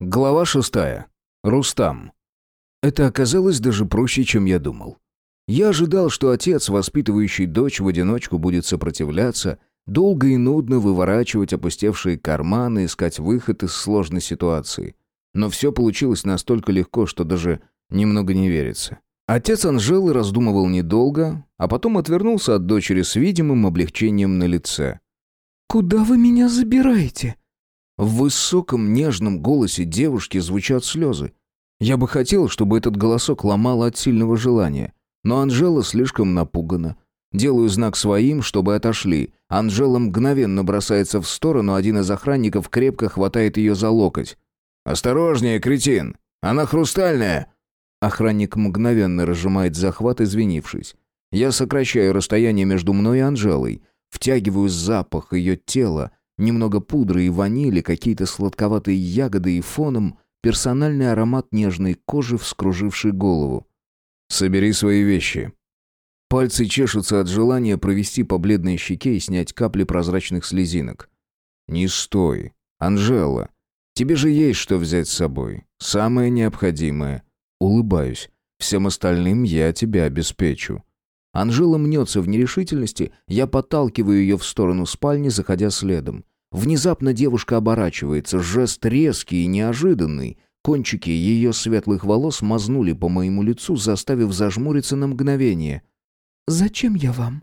Глава шестая. Рустам. Это оказалось даже проще, чем я думал. Я ожидал, что отец, воспитывающий дочь в одиночку, будет сопротивляться, долго и нудно выворачивать опустевшие карманы, искать выход из сложной ситуации. Но все получилось настолько легко, что даже немного не верится. Отец Анжелы раздумывал недолго, а потом отвернулся от дочери с видимым облегчением на лице. «Куда вы меня забираете?» В высоком нежном голосе девушки звучат слезы. Я бы хотел, чтобы этот голосок ломал от сильного желания. Но Анжела слишком напугана. Делаю знак своим, чтобы отошли. Анжела мгновенно бросается в сторону, один из охранников крепко хватает ее за локоть. «Осторожнее, кретин! Она хрустальная!» Охранник мгновенно разжимает захват, извинившись. Я сокращаю расстояние между мной и Анжелой, втягиваю запах ее тела, Немного пудры и ванили, какие-то сладковатые ягоды и фоном персональный аромат нежной кожи, вскруживший голову. «Собери свои вещи». Пальцы чешутся от желания провести по бледной щеке и снять капли прозрачных слезинок. «Не стой. Анжела, тебе же есть что взять с собой. Самое необходимое. Улыбаюсь. Всем остальным я тебя обеспечу». Анжела мнется в нерешительности, я подталкиваю ее в сторону спальни, заходя следом. Внезапно девушка оборачивается, жест резкий и неожиданный. Кончики ее светлых волос мазнули по моему лицу, заставив зажмуриться на мгновение. «Зачем я вам?»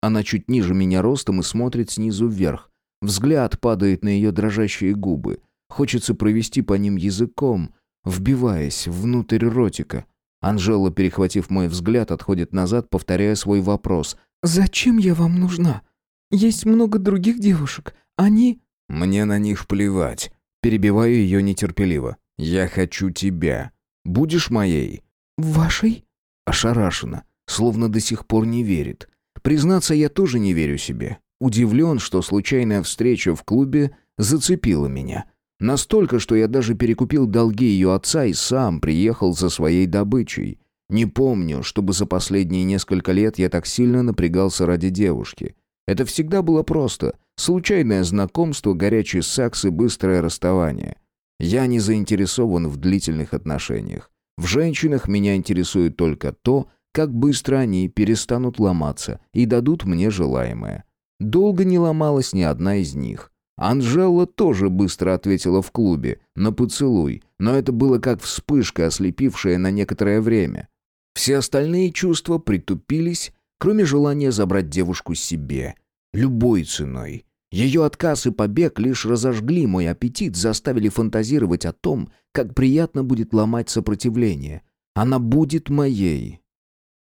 Она чуть ниже меня ростом и смотрит снизу вверх. Взгляд падает на ее дрожащие губы. Хочется провести по ним языком, вбиваясь внутрь ротика. Анжела, перехватив мой взгляд, отходит назад, повторяя свой вопрос. «Зачем я вам нужна? Есть много других девушек. Они...» «Мне на них плевать». Перебиваю ее нетерпеливо. «Я хочу тебя. Будешь моей?» «Вашей?» Ошарашена, словно до сих пор не верит. Признаться, я тоже не верю себе. Удивлен, что случайная встреча в клубе зацепила меня. Настолько, что я даже перекупил долги ее отца и сам приехал за своей добычей. Не помню, чтобы за последние несколько лет я так сильно напрягался ради девушки. Это всегда было просто. Случайное знакомство, горячий секс и быстрое расставание. Я не заинтересован в длительных отношениях. В женщинах меня интересует только то, как быстро они перестанут ломаться и дадут мне желаемое. Долго не ломалась ни одна из них. Анжела тоже быстро ответила в клубе, на поцелуй, но это было как вспышка, ослепившая на некоторое время. Все остальные чувства притупились, кроме желания забрать девушку себе. Любой ценой. Ее отказ и побег лишь разожгли мой аппетит, заставили фантазировать о том, как приятно будет ломать сопротивление. Она будет моей.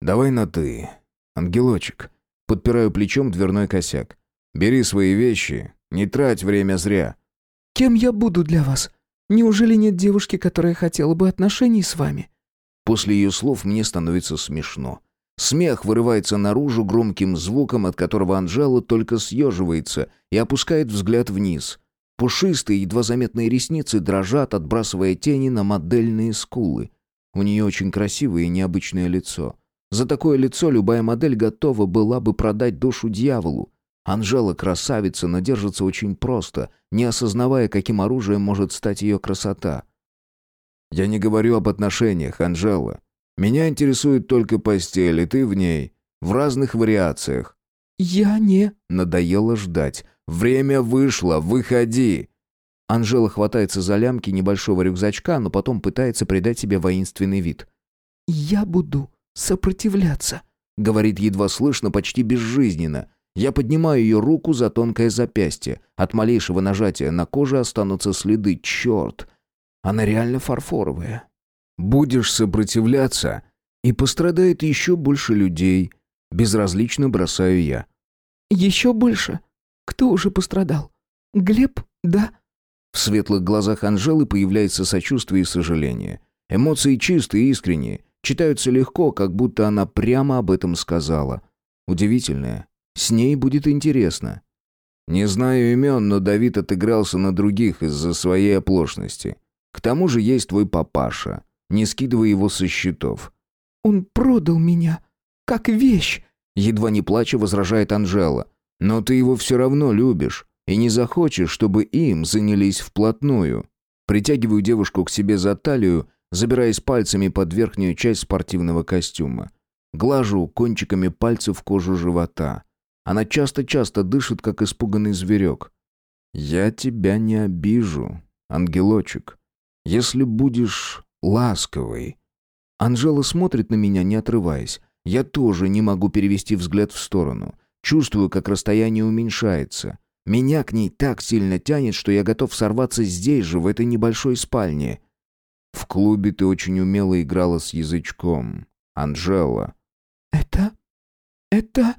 «Давай на «ты», ангелочек». Подпираю плечом дверной косяк. «Бери свои вещи, не трать время зря». «Кем я буду для вас? Неужели нет девушки, которая хотела бы отношений с вами?» После ее слов мне становится смешно. Смех вырывается наружу громким звуком, от которого Анжела только съеживается и опускает взгляд вниз. Пушистые, едва заметные ресницы дрожат, отбрасывая тени на модельные скулы. У нее очень красивое и необычное лицо. За такое лицо любая модель готова была бы продать душу дьяволу. Анжела красавица, но держится очень просто, не осознавая, каким оружием может стать ее красота. «Я не говорю об отношениях, Анжела. Меня интересует только постель, и ты в ней. В разных вариациях». «Я не...» Надоело ждать. «Время вышло, выходи!» Анжела хватается за лямки небольшого рюкзачка, но потом пытается придать себе воинственный вид. «Я буду сопротивляться», — говорит едва слышно, почти безжизненно. Я поднимаю ее руку за тонкое запястье. От малейшего нажатия на коже останутся следы. Черт! Она реально фарфоровая. Будешь сопротивляться, и пострадает еще больше людей. Безразлично бросаю я. Еще больше? Кто уже пострадал? Глеб, да? В светлых глазах Анжелы появляется сочувствие и сожаление. Эмоции чистые и искренние. Читаются легко, как будто она прямо об этом сказала. Удивительное. С ней будет интересно. Не знаю имен, но Давид отыгрался на других из-за своей оплошности. К тому же есть твой папаша не скидывая его со счетов. «Он продал меня, как вещь!» Едва не плача возражает Анжела. «Но ты его все равно любишь и не захочешь, чтобы им занялись вплотную». Притягиваю девушку к себе за талию, забираясь пальцами под верхнюю часть спортивного костюма. Глажу кончиками пальцев кожу живота. Она часто-часто дышит, как испуганный зверек. «Я тебя не обижу, ангелочек, если будешь ласковый». Анжела смотрит на меня, не отрываясь. Я тоже не могу перевести взгляд в сторону. Чувствую, как расстояние уменьшается. Меня к ней так сильно тянет, что я готов сорваться здесь же, в этой небольшой спальне. В клубе ты очень умело играла с язычком. Анжела. «Это... это...»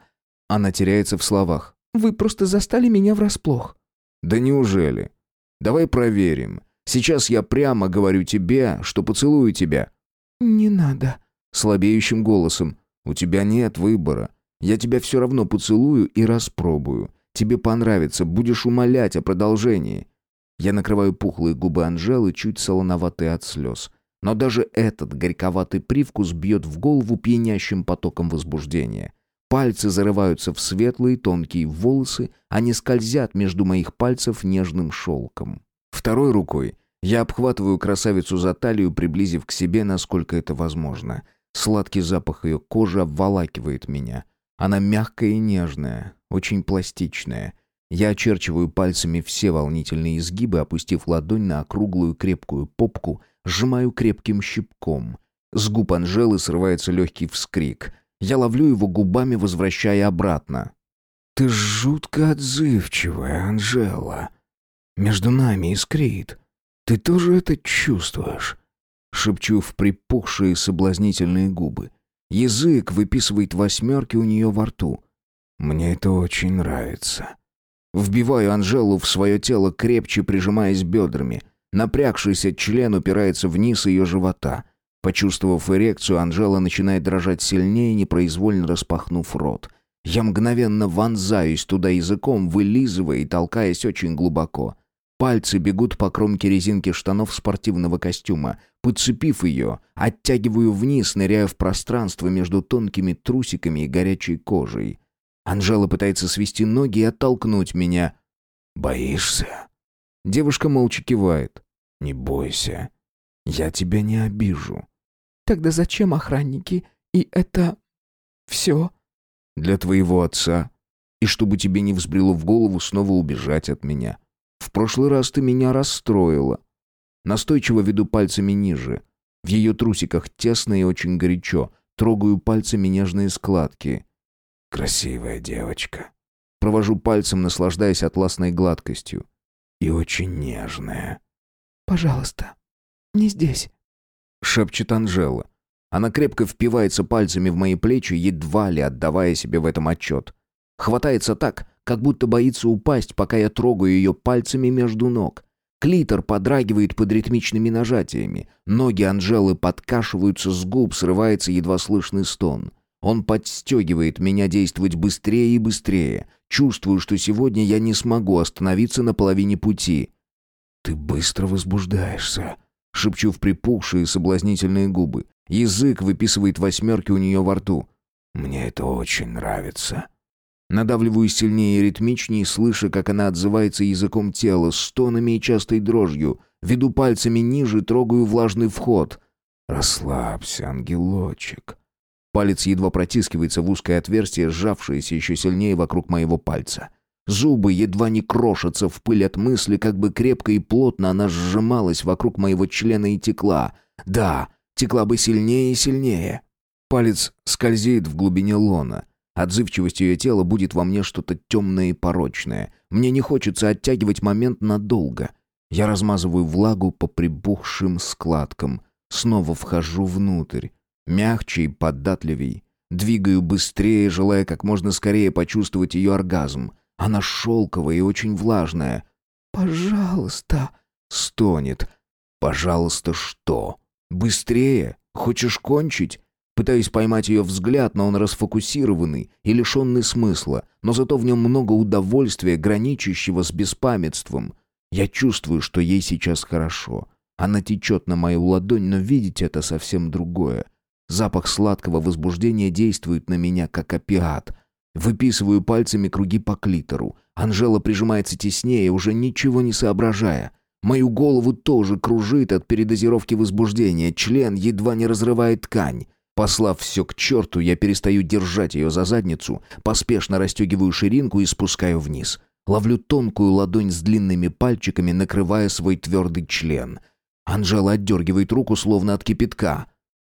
Она теряется в словах. «Вы просто застали меня врасплох». «Да неужели? Давай проверим. Сейчас я прямо говорю тебе, что поцелую тебя». «Не надо», — слабеющим голосом. «У тебя нет выбора. Я тебя все равно поцелую и распробую. Тебе понравится, будешь умолять о продолжении». Я накрываю пухлые губы Анжелы, чуть солоноватые от слез. Но даже этот горьковатый привкус бьет в голову пьянящим потоком возбуждения. Пальцы зарываются в светлые тонкие волосы, они скользят между моих пальцев нежным шелком. Второй рукой я обхватываю красавицу за талию, приблизив к себе, насколько это возможно. Сладкий запах ее кожи обволакивает меня. Она мягкая и нежная, очень пластичная. Я очерчиваю пальцами все волнительные изгибы, опустив ладонь на округлую крепкую попку, сжимаю крепким щипком. С губ Анжелы срывается легкий вскрик. Я ловлю его губами, возвращая обратно. «Ты жутко отзывчивая, Анжела. Между нами искрит. Ты тоже это чувствуешь?» Шепчу в припухшие соблазнительные губы. Язык выписывает восьмерки у нее во рту. Мне это очень нравится. Вбиваю Анжелу в свое тело, крепче прижимаясь бедрами. Напрягшийся член упирается вниз ее живота. Почувствовав эрекцию, Анжела начинает дрожать сильнее, непроизвольно распахнув рот. Я мгновенно вонзаюсь туда языком, вылизывая и толкаясь очень глубоко. Пальцы бегут по кромке резинки штанов спортивного костюма. Подцепив ее, оттягиваю вниз, ныряя в пространство между тонкими трусиками и горячей кожей. Анжела пытается свести ноги и оттолкнуть меня. «Боишься?» Девушка молча кивает. «Не бойся. Я тебя не обижу». «Тогда зачем охранники? И это... все?» «Для твоего отца. И чтобы тебе не взбрело в голову снова убежать от меня. В прошлый раз ты меня расстроила. Настойчиво веду пальцами ниже. В ее трусиках тесно и очень горячо. Трогаю пальцами нежные складки. Красивая девочка. Провожу пальцем, наслаждаясь атласной гладкостью. И очень нежная. «Пожалуйста, не здесь», — шепчет Анжела. Она крепко впивается пальцами в мои плечи, едва ли отдавая себе в этом отчет. Хватается так, как будто боится упасть, пока я трогаю ее пальцами между ног. Клитор подрагивает под ритмичными нажатиями. Ноги Анжелы подкашиваются с губ, срывается едва слышный стон. Он подстегивает меня действовать быстрее и быстрее. Чувствую, что сегодня я не смогу остановиться на половине пути. «Ты быстро возбуждаешься», — шепчу в припухшие соблазнительные губы. Язык выписывает восьмерки у нее во рту. «Мне это очень нравится». Надавливаю сильнее и ритмичнее, слыша, как она отзывается языком тела, стонами и частой дрожью. Веду пальцами ниже, трогаю влажный вход. «Расслабься, ангелочек». Палец едва протискивается в узкое отверстие, сжавшееся еще сильнее вокруг моего пальца. Зубы едва не крошатся в пыль от мысли, как бы крепко и плотно она сжималась вокруг моего члена и текла. Да, текла бы сильнее и сильнее. Палец скользит в глубине лона. Отзывчивость ее тела будет во мне что-то темное и порочное. Мне не хочется оттягивать момент надолго. Я размазываю влагу по прибухшим складкам. Снова вхожу внутрь. Мягче и податливей. Двигаю быстрее, желая как можно скорее почувствовать ее оргазм. Она шелковая и очень влажная. «Пожалуйста!» — стонет. «Пожалуйста, что? Быстрее? Хочешь кончить?» Пытаюсь поймать ее взгляд, но он расфокусированный и лишенный смысла, но зато в нем много удовольствия, граничащего с беспамятством. Я чувствую, что ей сейчас хорошо. Она течет на мою ладонь, но видеть это совсем другое. Запах сладкого возбуждения действует на меня, как опиат. Выписываю пальцами круги по клитору. Анжела прижимается теснее, уже ничего не соображая. Мою голову тоже кружит от передозировки возбуждения, член едва не разрывает ткань. Послав все к черту, я перестаю держать ее за задницу, поспешно расстегиваю ширинку и спускаю вниз. Ловлю тонкую ладонь с длинными пальчиками, накрывая свой твердый член. Анжела отдергивает руку, словно от кипятка.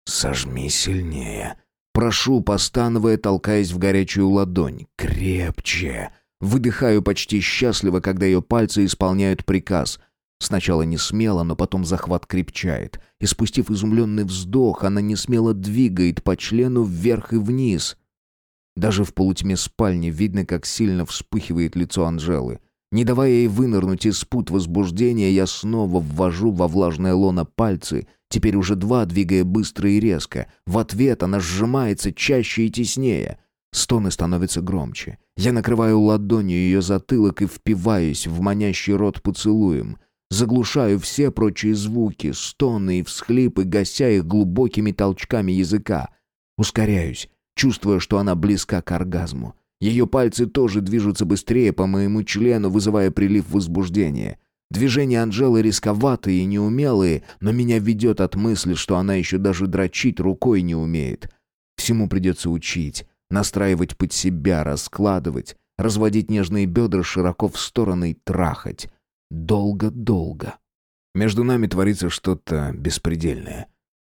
«Сожми сильнее». Прошу, постановая, толкаясь в горячую ладонь. «Крепче». Выдыхаю почти счастливо, когда ее пальцы исполняют приказ. Сначала не смело, но потом захват крепчает. И спустив изумленный вздох, она не смело двигает по члену вверх и вниз. Даже в полутьме спальни видно, как сильно вспыхивает лицо Анжелы. Не давая ей вынырнуть из пут возбуждения, я снова ввожу во влажное лоно пальцы, теперь уже два, двигая быстро и резко. В ответ она сжимается чаще и теснее. Стоны становятся громче. Я накрываю ладонью ее затылок и впиваюсь в манящий рот поцелуем. Заглушаю все прочие звуки, стоны и всхлипы, гася их глубокими толчками языка. Ускоряюсь, чувствуя, что она близка к оргазму. Ее пальцы тоже движутся быстрее по моему члену, вызывая прилив возбуждения. Движения Анжелы рисковатые и неумелые, но меня ведет от мысли, что она еще даже дрочить рукой не умеет. Всему придется учить, настраивать под себя, раскладывать, разводить нежные бедра широко в стороны и трахать. Долго-долго. Между нами творится что-то беспредельное.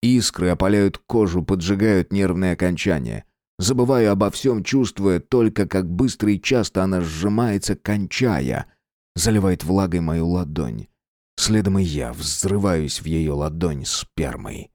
Искры опаляют кожу, поджигают нервные окончания. Забываю обо всем, чувствуя только, как быстро и часто она сжимается, кончая. Заливает влагой мою ладонь. Следом и я взрываюсь в ее ладонь спермой.